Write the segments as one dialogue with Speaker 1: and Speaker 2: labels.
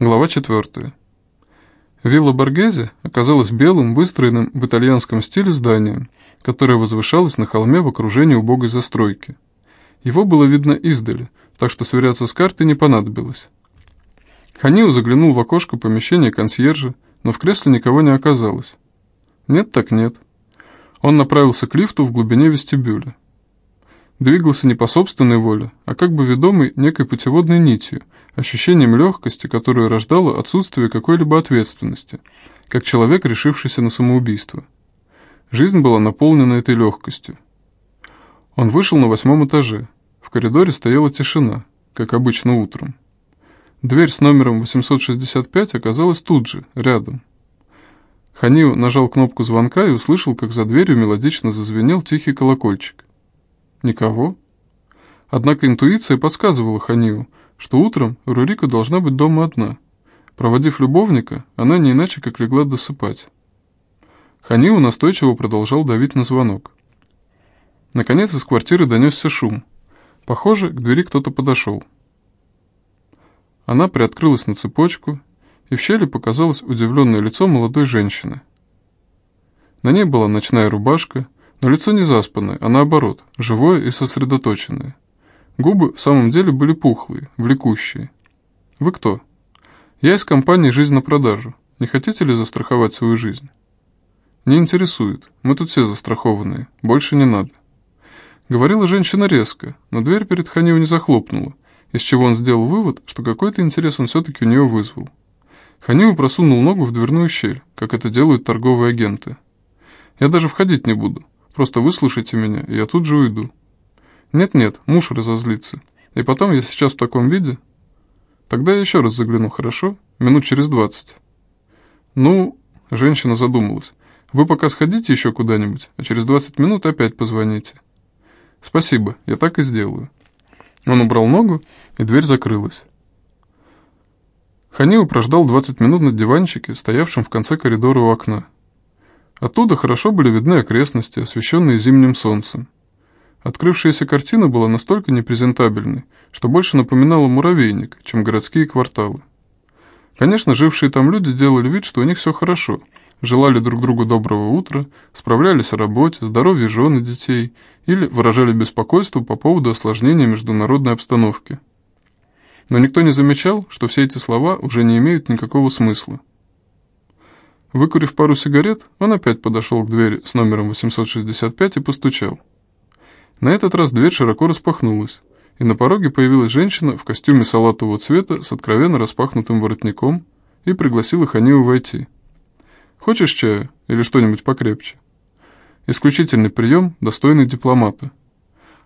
Speaker 1: Глава 4. Вилла Боргезе оказалась белым, выстроенным в итальянском стиле зданием, которое возвышалось на холме в окружении убогой застройки. Его было видно издали, так что сверяться с картой не понадобилось. Ханиу заглянул в окошко помещения консьержа, но в кресле никого не оказалось. Нет так нет. Он направился к лифту в глубине вестибюля. Двигался не по собственной воле, а как бы ведомый некой путеводной нитью, ощущением легкости, которую рождало отсутствие какой-либо ответственности, как человек, решившийся на самоубийство. Жизнь была наполнена этой легкостью. Он вышел на восьмом этаже. В коридоре стояла тишина, как обычно утром. Дверь с номером 865 оказалась тут же, рядом. Ханиу нажал кнопку звонка и услышал, как за дверью мелодично зазвенел тихий колокольчик. Никого. Однако интуиция подсказывала Ханиу, что утром Рурика должна быть дома одна. Проводив любовника, она не иначе как легла досыпать. Ханиу настойчиво продолжал давить на звонок. Наконец из квартиры донесся шум. Похоже, к двери кто-то подошел. Она приоткрылась на цепочку, и в щели показалось удивленное лицо молодой женщины. На ней была ночная рубашка, но лицо не заспанное, а наоборот, живое и сосредоточенное. Губы в самом деле были пухлые, влекущие. «Вы кто?» «Я из компании «Жизнь на продажу». Не хотите ли застраховать свою жизнь?» «Не интересует. Мы тут все застрахованные. Больше не надо». Говорила женщина резко, но дверь перед Ханио не захлопнула, из чего он сделал вывод, что какой-то интерес он все-таки у нее вызвал. Ханио просунул ногу в дверную щель, как это делают торговые агенты. «Я даже входить не буду. Просто выслушайте меня, и я тут же уйду. Нет-нет, муж разозлится. И потом я сейчас в таком виде. Тогда я еще раз загляну, хорошо? Минут через двадцать. Ну, женщина задумалась. Вы пока сходите еще куда-нибудь, а через двадцать минут опять позвоните. Спасибо, я так и сделаю. Он убрал ногу, и дверь закрылась. Ханиу прождал 20 минут на диванчике, стоявшем в конце коридора у окна. Оттуда хорошо были видны окрестности, освещенные зимним солнцем. Открывшаяся картина была настолько непрезентабельной, что больше напоминала муравейник, чем городские кварталы. Конечно, жившие там люди делали вид, что у них все хорошо, желали друг другу доброго утра, справлялись о работе, здоровье жены, детей или выражали беспокойство по поводу осложнения международной обстановки. Но никто не замечал, что все эти слова уже не имеют никакого смысла. Выкурив пару сигарет, он опять подошел к двери с номером 865 и постучал. На этот раз дверь широко распахнулась, и на пороге появилась женщина в костюме салатового цвета с откровенно распахнутым воротником и пригласила Ханию войти. «Хочешь чаю или что-нибудь покрепче?» Исключительный прием, достойный дипломата.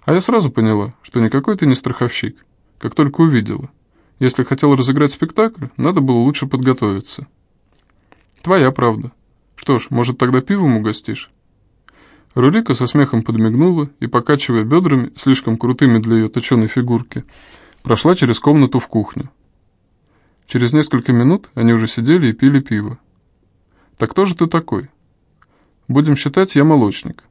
Speaker 1: А я сразу поняла, что никакой ты не страховщик, как только увидела. Если хотел разыграть спектакль, надо было лучше подготовиться. «Твоя правда. Что ж, может, тогда пивом угостишь?» Рурика со смехом подмигнула и, покачивая бедрами, слишком крутыми для ее точеной фигурки, прошла через комнату в кухню. Через несколько минут они уже сидели и пили пиво. «Так кто же ты такой?» «Будем считать, я молочник».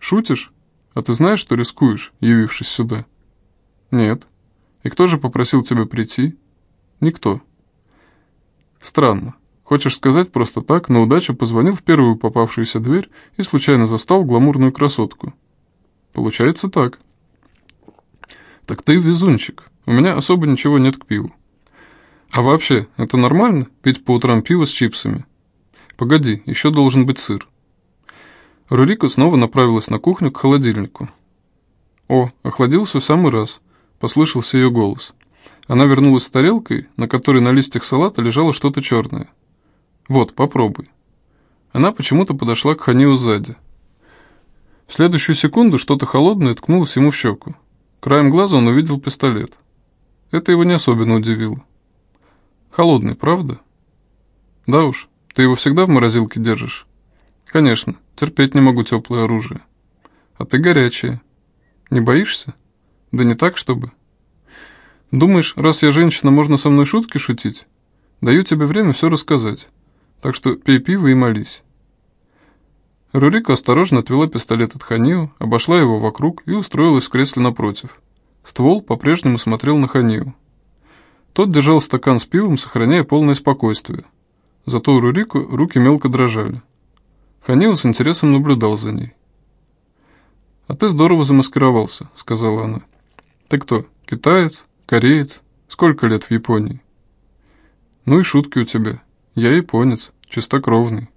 Speaker 1: «Шутишь? А ты знаешь, что рискуешь, явившись сюда?» «Нет». «И кто же попросил тебя прийти?» «Никто». «Странно. Хочешь сказать просто так, на удачу позвонил в первую попавшуюся дверь и случайно застал гламурную красотку. Получается так. Так ты везунчик. У меня особо ничего нет к пиву. А вообще, это нормально, пить по утрам пиво с чипсами? Погоди, еще должен быть сыр. Рурика снова направилась на кухню к холодильнику. О, охладился в самый раз, послышался ее голос. Она вернулась с тарелкой, на которой на листьях салата лежало что-то черное. Вот, попробуй. Она почему-то подошла к Ханиу сзади. В следующую секунду что-то холодное ткнулось ему в щеку. Краем глаза он увидел пистолет. Это его не особенно удивило. Холодный, правда? Да уж, ты его всегда в морозилке держишь? Конечно, терпеть не могу теплое оружие. А ты горячая. Не боишься? Да не так, чтобы. Думаешь, раз я женщина, можно со мной шутки шутить? Даю тебе время все рассказать так что пей пиво и молись». Рурико осторожно отвела пистолет от Ханиу, обошла его вокруг и устроилась в кресле напротив. Ствол по-прежнему смотрел на Ханиу. Тот держал стакан с пивом, сохраняя полное спокойствие. Зато у Рурику руки мелко дрожали. Ханиу с интересом наблюдал за ней. «А ты здорово замаскировался», — сказала она. «Ты кто, китаец? Кореец? Сколько лет в Японии?» «Ну и шутки у тебя. Я японец, чистокровный.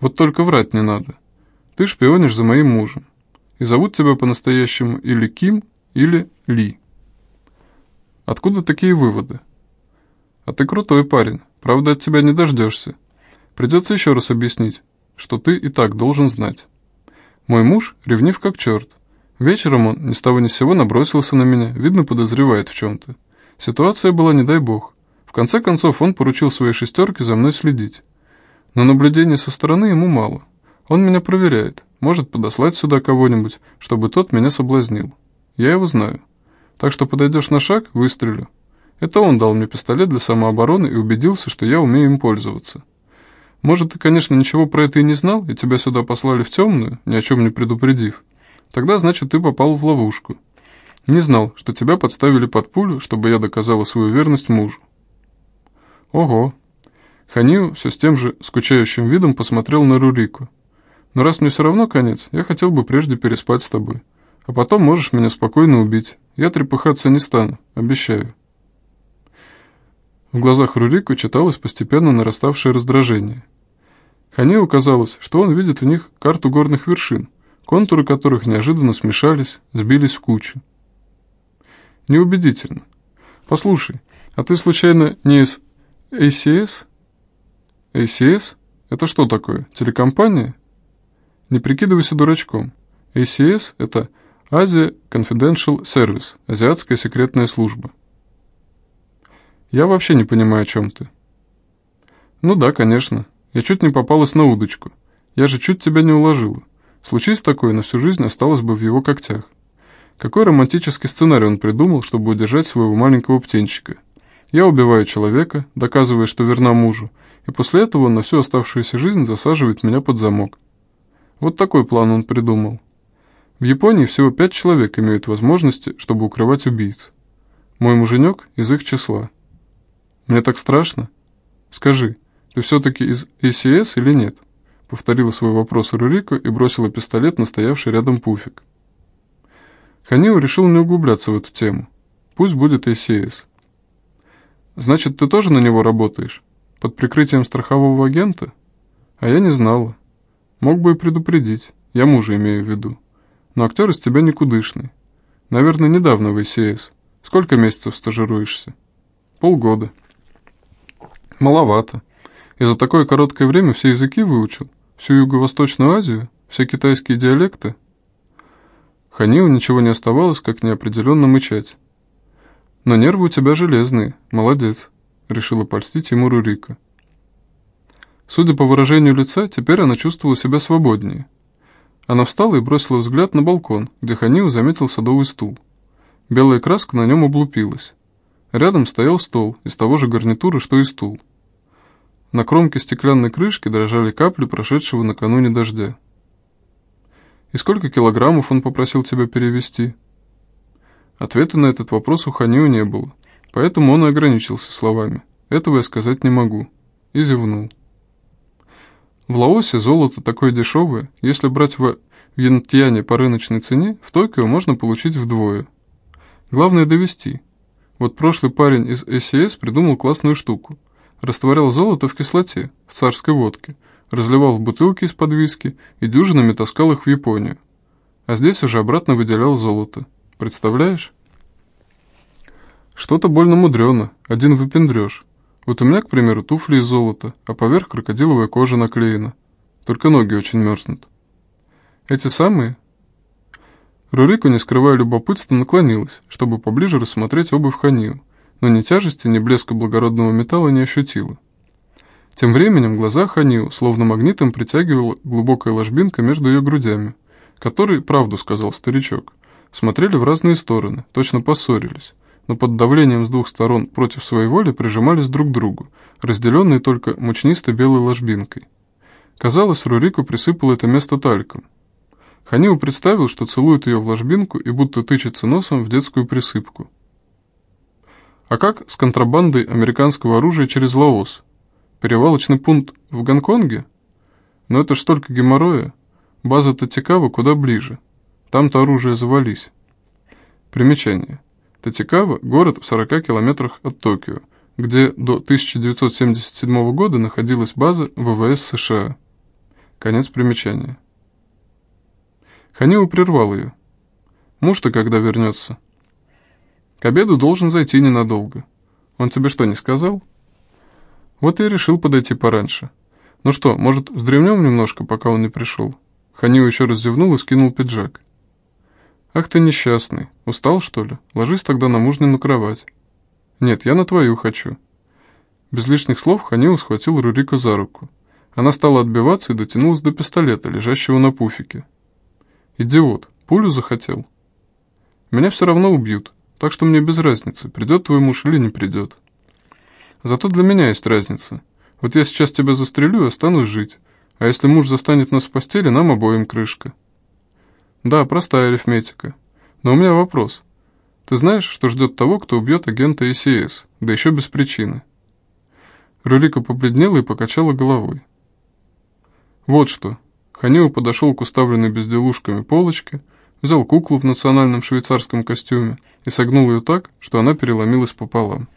Speaker 1: Вот только врать не надо. Ты шпионишь за моим мужем. И зовут тебя по-настоящему или Ким, или Ли. Откуда такие выводы? А ты крутой парень, правда от тебя не дождешься. Придется еще раз объяснить, что ты и так должен знать. Мой муж ревнив как черт. Вечером он ни с того ни с сего набросился на меня, видно, подозревает в чем-то. Ситуация была не дай бог. В конце концов, он поручил своей шестерке за мной следить. Но наблюдения со стороны ему мало. Он меня проверяет, может подослать сюда кого-нибудь, чтобы тот меня соблазнил. Я его знаю. Так что подойдешь на шаг, выстрелю. Это он дал мне пистолет для самообороны и убедился, что я умею им пользоваться. Может, ты, конечно, ничего про это и не знал, и тебя сюда послали в темную, ни о чем не предупредив. Тогда, значит, ты попал в ловушку. Не знал, что тебя подставили под пулю, чтобы я доказала свою верность мужу. Ого. Ханиу все с тем же скучающим видом посмотрел на Рурику. Но раз мне все равно конец, я хотел бы прежде переспать с тобой. А потом можешь меня спокойно убить. Я трепыхаться не стану, обещаю. В глазах Рурику читалось постепенно нараставшее раздражение. Ханею казалось, что он видит в них карту горных вершин, контуры которых неожиданно смешались, сбились в кучу. Неубедительно. Послушай, а ты случайно не из ACS? ACS? Это что такое? Телекомпания? Не прикидывайся дурачком. ACS – это Asia Confidential Service, азиатская секретная служба. Я вообще не понимаю, о чем ты. Ну да, конечно. Я чуть не попалась на удочку. Я же чуть тебя не уложила. Случись такое, на всю жизнь осталось бы в его когтях. Какой романтический сценарий он придумал, чтобы удержать своего маленького птенчика? Я убиваю человека, доказывая, что верна мужу, и после этого он на всю оставшуюся жизнь засаживает меня под замок. Вот такой план он придумал. В Японии всего пять человек имеют возможности, чтобы укрывать убийц. Мой муженек из их числа. Мне так страшно. Скажи, ты все-таки из ACS или нет? Повторила свой вопрос Рурико и бросила пистолет на стоявший рядом пуфик. Ханио решил не углубляться в эту тему. Пусть будет ACS. Значит, ты тоже на него работаешь? Под прикрытием страхового агента? А я не знала. Мог бы и предупредить. Я мужа имею в виду. Но актер из тебя никудышный. Наверное, недавно в ИСС. Сколько месяцев стажируешься? Полгода. Маловато. И за такое короткое время все языки выучил? Всю Юго-Восточную Азию? Все китайские диалекты? Ханиу ничего не оставалось, как неопределенно мычать. «Но нервы у тебя железные. Молодец», — решила польстить ему Рурика. Судя по выражению лица, теперь она чувствовала себя свободнее. Она встала и бросила взгляд на балкон, где Ханиу заметил садовый стул. Белая краска на нем облупилась. Рядом стоял стол из того же гарнитура, что и стул. На кромке стеклянной крышки дрожали капли прошедшего накануне дождя. «И сколько килограммов он попросил тебя перевести?» Ответа на этот вопрос у Ханио не было, поэтому он ограничился словами. «Этого я сказать не могу». И зевнул. В Лаосе золото такое дешевое, если брать в Вьентьяне по рыночной цене, в Токио можно получить вдвое. Главное довести. Вот прошлый парень из СС придумал классную штуку. Растворял золото в кислоте, в царской водке, разливал в бутылки из-под виски и дюжинами таскал их в Японию. А здесь уже обратно выделял золото. Представляешь? Что-то больно мудрено, один выпендрешь. Вот у меня, к примеру, туфли из золота, а поверх крокодиловая кожа наклеена. Только ноги очень мерзнут. Эти самые? Рурико, не скрывая любопытства, наклонилась, чтобы поближе рассмотреть обувь Ханию, но ни тяжести, ни блеска благородного металла не ощутила. Тем временем глаза Ханию словно магнитом притягивала глубокая ложбинка между ее грудями, который, правду сказал старичок, смотрели в разные стороны, точно поссорились, но под давлением с двух сторон против своей воли прижимались друг к другу, разделенные только мучнистой белой ложбинкой. Казалось, Рурику присыпал это место тальком. Ханиу представил, что целует ее в ложбинку и будто тычется носом в детскую присыпку. А как с контрабандой американского оружия через Лаос? Перевалочный пункт в Гонконге? Но это ж столько геморроя. База Татикава куда ближе. Там-то оружие завались. Примечание. Татикава – город в 40 километрах от Токио, где до 1977 года находилась база ВВС США. Конец примечания. Ханиу прервал ее. Муж-то когда вернется? К обеду должен зайти ненадолго. Он тебе что, не сказал? Вот и решил подойти пораньше. Ну что, может, вздремнем немножко, пока он не пришел? Ханиу еще раз зевнул и скинул пиджак. Ах ты несчастный. Устал, что ли? Ложись тогда на мужнину кровать. Нет, я на твою хочу. Без лишних слов Ханиу схватил Рурика за руку. Она стала отбиваться и дотянулась до пистолета, лежащего на пуфике. «Идиот, пулю захотел?» «Меня все равно убьют, так что мне без разницы, придет твой муж или не придет. Зато для меня есть разница. Вот я сейчас тебя застрелю и останусь жить, а если муж застанет нас в постели, нам обоим крышка. Да, простая арифметика. Но у меня вопрос. Ты знаешь, что ждет того, кто убьет агента ИСС, да еще без причины? Рурика побледнела и покачала головой. Вот что. Ханиу подошел к уставленной безделушками полочке, взял куклу в национальном швейцарском костюме и согнул ее так, что она переломилась пополам.